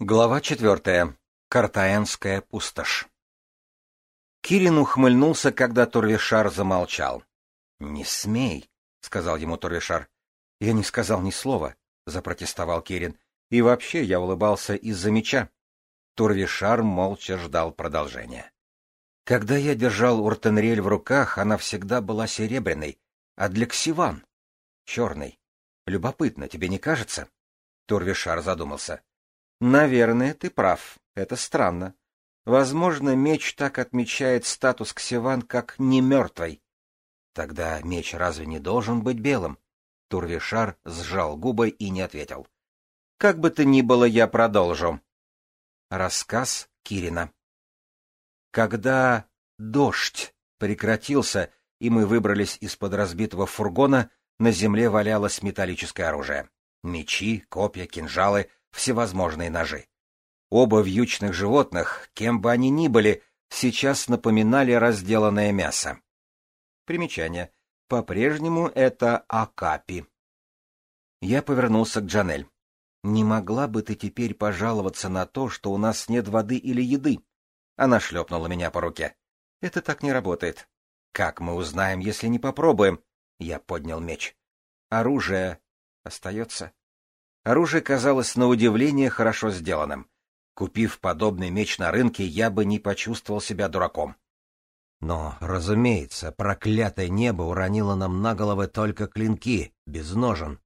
Глава четвертая. Картаенская пустошь. Кирин ухмыльнулся, когда Турвишар замолчал. — Не смей, — сказал ему Турвишар. Я не сказал ни слова, — запротестовал Кирин. — И вообще я улыбался из-за меча. Турвишар молча ждал продолжения. — Когда я держал Уртенрель в руках, она всегда была серебряной, а для Ксиван — черной. Любопытно, тебе не кажется? Турвишар задумался. — Наверное, ты прав. Это странно. Возможно, меч так отмечает статус Ксиван как не мертвый. Тогда меч разве не должен быть белым? Турвишар сжал губы и не ответил. Как бы то ни было, я продолжу. Рассказ Кирина. Когда дождь прекратился, и мы выбрались из-под разбитого фургона, на земле валялось металлическое оружие. Мечи, копья, кинжалы, всевозможные ножи. Оба вьючных животных, кем бы они ни были, сейчас напоминали разделанное мясо. Примечание. По-прежнему это Акапи. Я повернулся к Джанель. «Не могла бы ты теперь пожаловаться на то, что у нас нет воды или еды?» Она шлепнула меня по руке. «Это так не работает». «Как мы узнаем, если не попробуем?» Я поднял меч. «Оружие остается?» Оружие казалось на удивление хорошо сделанным. Купив подобный меч на рынке, я бы не почувствовал себя дураком. Но, разумеется, проклятое небо уронило нам на головы только клинки, без ножен.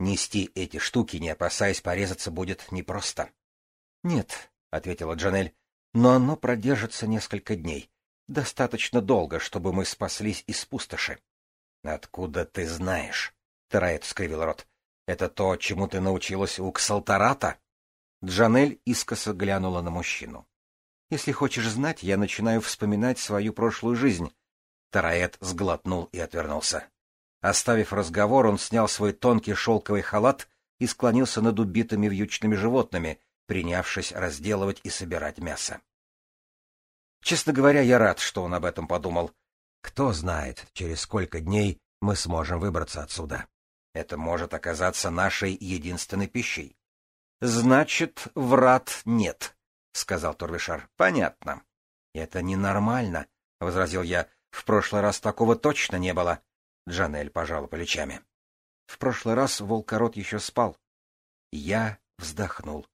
Нести эти штуки, не опасаясь порезаться, будет непросто. — Нет, — ответила Джанель, — но оно продержится несколько дней. Достаточно долго, чтобы мы спаслись из пустоши. — Откуда ты знаешь? — Тараэт скривил рот. «Это то, чему ты научилась у Ксалтарата?» Джанель искоса глянула на мужчину. «Если хочешь знать, я начинаю вспоминать свою прошлую жизнь». Тараэт сглотнул и отвернулся. Оставив разговор, он снял свой тонкий шелковый халат и склонился над убитыми вьючными животными, принявшись разделывать и собирать мясо. Честно говоря, я рад, что он об этом подумал. Кто знает, через сколько дней мы сможем выбраться отсюда. Это может оказаться нашей единственной пищей. — Значит, врат нет, — сказал Турвишар. — Понятно. — Это ненормально, — возразил я. — В прошлый раз такого точно не было. Джанель пожала плечами. В прошлый раз волкорот еще спал. Я вздохнул.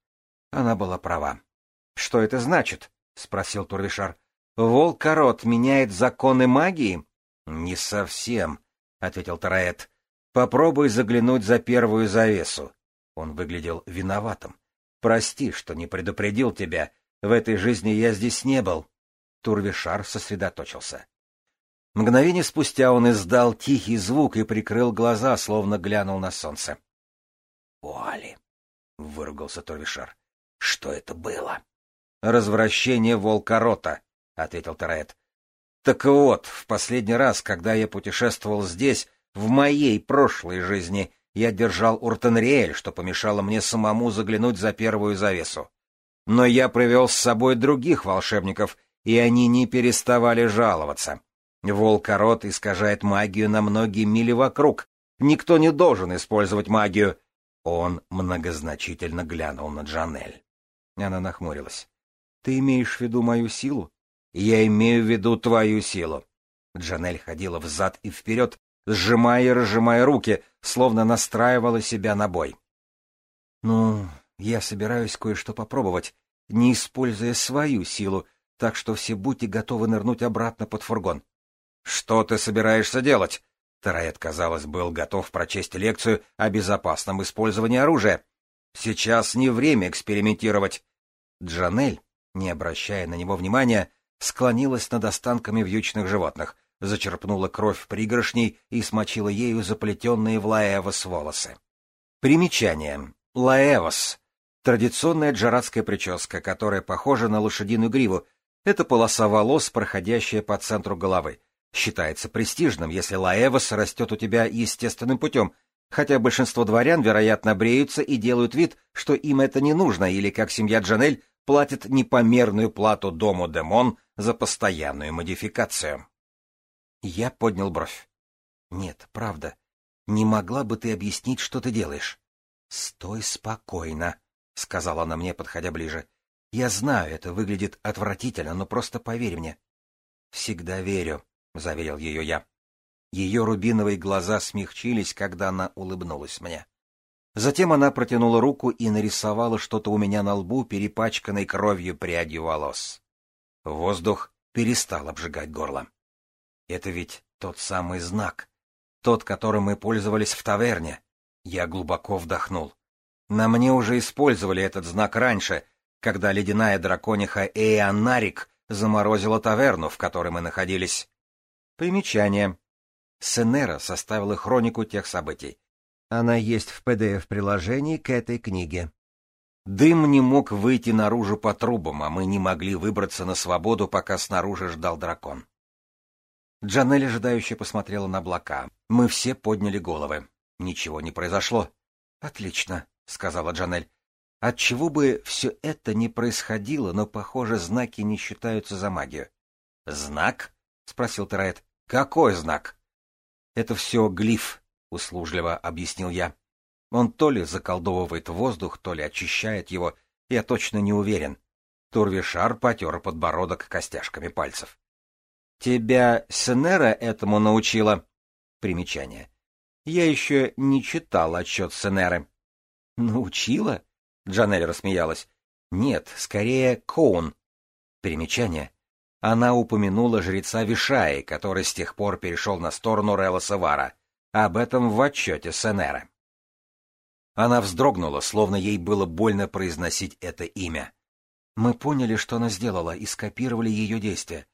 Она была права. — Что это значит? — спросил Турвишар. — Волкорот меняет законы магии? — Не совсем, — ответил Тараэт. Попробуй заглянуть за первую завесу. Он выглядел виноватым. Прости, что не предупредил тебя. В этой жизни я здесь не был. Турвишар сосредоточился. Мгновение спустя он издал тихий звук и прикрыл глаза, словно глянул на солнце. «Уали!» — выругался Турвишар. «Что это было?» «Развращение волкорота», — ответил Тараэт. «Так вот, в последний раз, когда я путешествовал здесь, в моей прошлой жизни я держал Уртенриэль, что помешало мне самому заглянуть за первую завесу. Но я привел с собой других волшебников, и они не переставали жаловаться. Волкорот искажает магию на многие мили вокруг. Никто не должен использовать магию. Он многозначительно глянул на Джанель. Она нахмурилась. «Ты имеешь в виду мою силу?» «Я имею в виду твою силу». Джанель ходила взад и вперед, сжимая и разжимая руки, словно настраивала себя на бой. «Ну, я собираюсь кое-что попробовать, не используя свою силу, так что все будьте готовы нырнуть обратно под фургон». «Что ты собираешься делать?» Тарает, казалось, был готов прочесть лекцию о безопасном использовании оружия. «Сейчас не время экспериментировать». Джанель, не обращая на него внимания, склонилась над останками вьючных животных, зачерпнула кровь пригоршней и смочила ею заплетенные в лаэвос волосы. Примечание. Лаэвос. Традиционная джарадская прическа, которая похожа на лошадиную гриву. Это полоса волос, проходящая по центру головы. Считается престижным, если лаэвос растет у тебя естественным путем, хотя большинство дворян, вероятно, бреются и делают вид, что им это не нужно, или, как семья Джанель, платит непомерную плату дому Демон за постоянную модификацию. Я поднял бровь. «Нет, правда. Не могла бы ты объяснить, что ты делаешь?» «Стой спокойно», — сказала она мне, подходя ближе. «Я знаю, это выглядит отвратительно, но просто поверь мне». «Всегда верю», — заверил ее я. Ее рубиновые глаза смягчились, когда она улыбнулась мне. Затем она протянула руку и нарисовала что-то у меня на лбу, перепачканной кровью прядью волос. Воздух перестал обжигать горло. Это ведь тот самый знак. Тот, которым мы пользовались в таверне. Я глубоко вдохнул. На мне уже использовали этот знак раньше, когда ледяная дракониха Эйонарик заморозила таверну, в которой мы находились. Примечание. Сенера составила хронику тех событий. Она есть в PDF-приложении к этой книге. Дым не мог выйти наружу по трубам, а мы не могли выбраться на свободу, пока снаружи ждал дракон. Джанель ожидающе посмотрела на облака. Мы все подняли головы. Ничего не произошло. «Отлично», — сказала Джанель. «Отчего бы все это не происходило, но, похоже, знаки не считаются за магию». «Знак?» — спросил Терает. «Какой знак?» «Это все глиф», — услужливо объяснил я. «Он то ли заколдовывает воздух, то ли очищает его, я точно не уверен». Турвишар потер подбородок костяшками пальцев. Тебя Сенера этому научила. Примечание. Я еще не читал отчет Сенеры. Научила? Джанель рассмеялась. Нет, скорее Коун. Примечание. Она упомянула жреца Вишаи, который с тех пор перешел на сторону Рела Савара. Об этом в отчете Сенера. Она вздрогнула, словно ей было больно произносить это имя. Мы поняли, что она сделала, и скопировали ее действия.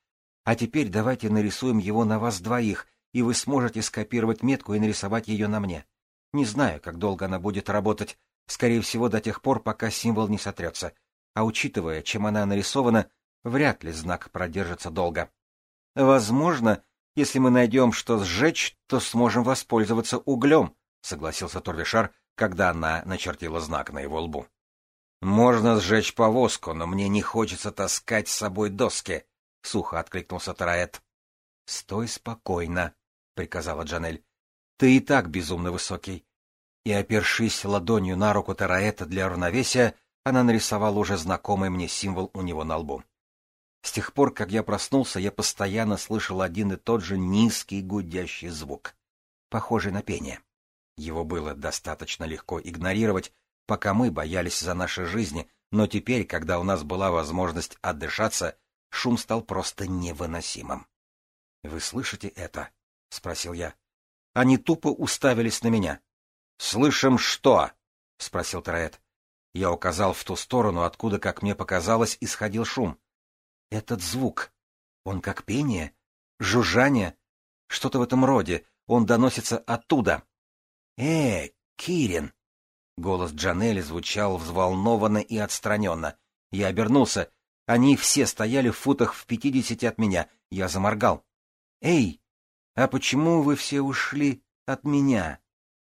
А теперь давайте нарисуем его на вас двоих, и вы сможете скопировать метку и нарисовать ее на мне. Не знаю, как долго она будет работать, скорее всего, до тех пор, пока символ не сотрется. А учитывая, чем она нарисована, вряд ли знак продержится долго. Возможно, если мы найдем, что сжечь, то сможем воспользоваться углем, — согласился Торвишар, когда она начертила знак на его лбу. «Можно сжечь повозку, но мне не хочется таскать с собой доски», — — сухо откликнулся Тараэт. — Стой спокойно, — приказала Джанель. — Ты и так безумно высокий. И, опершись ладонью на руку Тараэта для равновесия, она нарисовала уже знакомый мне символ у него на лбу. С тех пор, как я проснулся, я постоянно слышал один и тот же низкий гудящий звук, похожий на пение. Его было достаточно легко игнорировать, пока мы боялись за наши жизни, но теперь, когда у нас была возможность отдышаться, Шум стал просто невыносимым. — Вы слышите это? — спросил я. Они тупо уставились на меня. — Слышим что? — спросил Тараэт. Я указал в ту сторону, откуда, как мне показалось, исходил шум. — Этот звук. Он как пение, жужжание, что-то в этом роде. Он доносится оттуда. — Э, Кирин! — голос Джанели звучал взволнованно и отстраненно. Я обернулся — они все стояли в футах в пятидесяти от меня. Я заморгал. «Эй, а почему вы все ушли от меня?»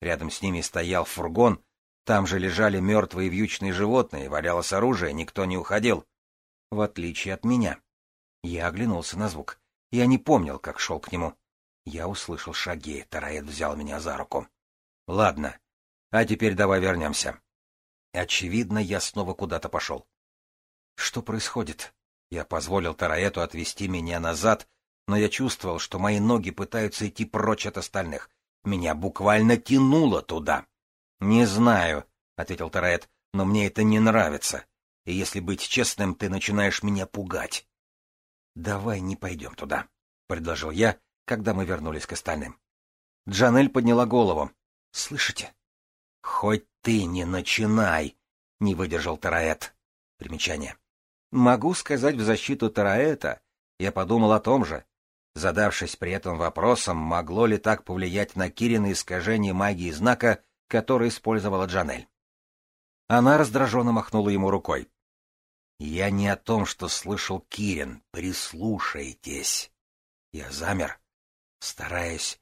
Рядом с ними стоял фургон. Там же лежали мертвые вьючные животные, валялось оружие, никто не уходил. В отличие от меня. Я оглянулся на звук. Я не помнил, как шел к нему. Я услышал шаги, Тараэт взял меня за руку. — Ладно, а теперь давай вернемся. Очевидно, я снова куда-то пошел. Что происходит? Я позволил Тараэту отвести меня назад, но я чувствовал, что мои ноги пытаются идти прочь от остальных. Меня буквально тянуло туда. — Не знаю, — ответил Тараэт, — но мне это не нравится. И если быть честным, ты начинаешь меня пугать. — Давай не пойдем туда, — предложил я, когда мы вернулись к остальным. Джанель подняла голову. — Слышите? — Хоть ты не начинай, — не выдержал Тараэт. Примечание. Могу сказать в защиту Тараэта, я подумал о том же, задавшись при этом вопросом, могло ли так повлиять на Кирина искажение магии знака, который использовала Джанель. Она раздраженно махнула ему рукой. «Я не о том, что слышал Кирин. Прислушайтесь!» Я замер, стараясь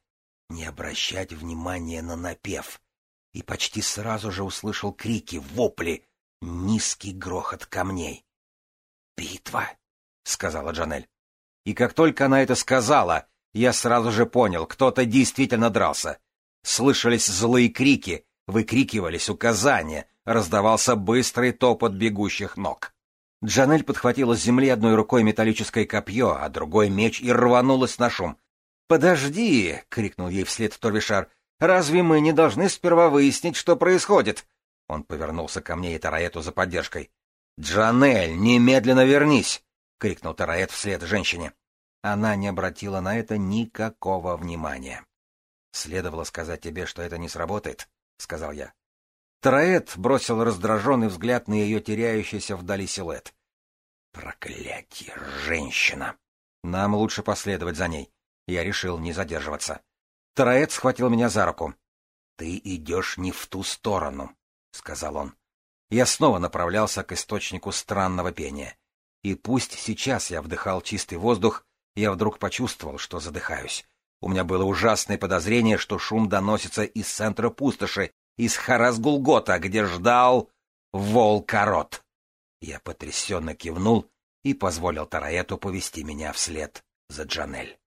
не обращать внимания на напев, и почти сразу же услышал крики, вопли, низкий грохот камней. «Битва!» — сказала Джанель. И как только она это сказала, я сразу же понял, кто-то действительно дрался. Слышались злые крики, выкрикивались указания, раздавался быстрый топот бегущих ног. Джанель подхватила с земли одной рукой металлическое копье, а другой меч и рванулась на шум. «Подожди!» — крикнул ей вслед Торвишар. «Разве мы не должны сперва выяснить, что происходит?» Он повернулся ко мне и Тараэту за поддержкой. «Джанель, немедленно вернись!» — крикнул Тараэт вслед женщине. Она не обратила на это никакого внимания. «Следовало сказать тебе, что это не сработает», — сказал я. Тараэт бросил раздраженный взгляд на ее теряющийся вдали силуэт. «Проклятие, женщина! Нам лучше последовать за ней». Я решил не задерживаться. Тараэт схватил меня за руку. «Ты идешь не в ту сторону», — сказал он. Я снова направлялся к источнику странного пения. И пусть сейчас я вдыхал чистый воздух, я вдруг почувствовал, что задыхаюсь. У меня было ужасное подозрение, что шум доносится из центра пустоши, из харас где ждал волкорот. Я потрясенно кивнул и позволил Тараэту повести меня вслед за Джанель.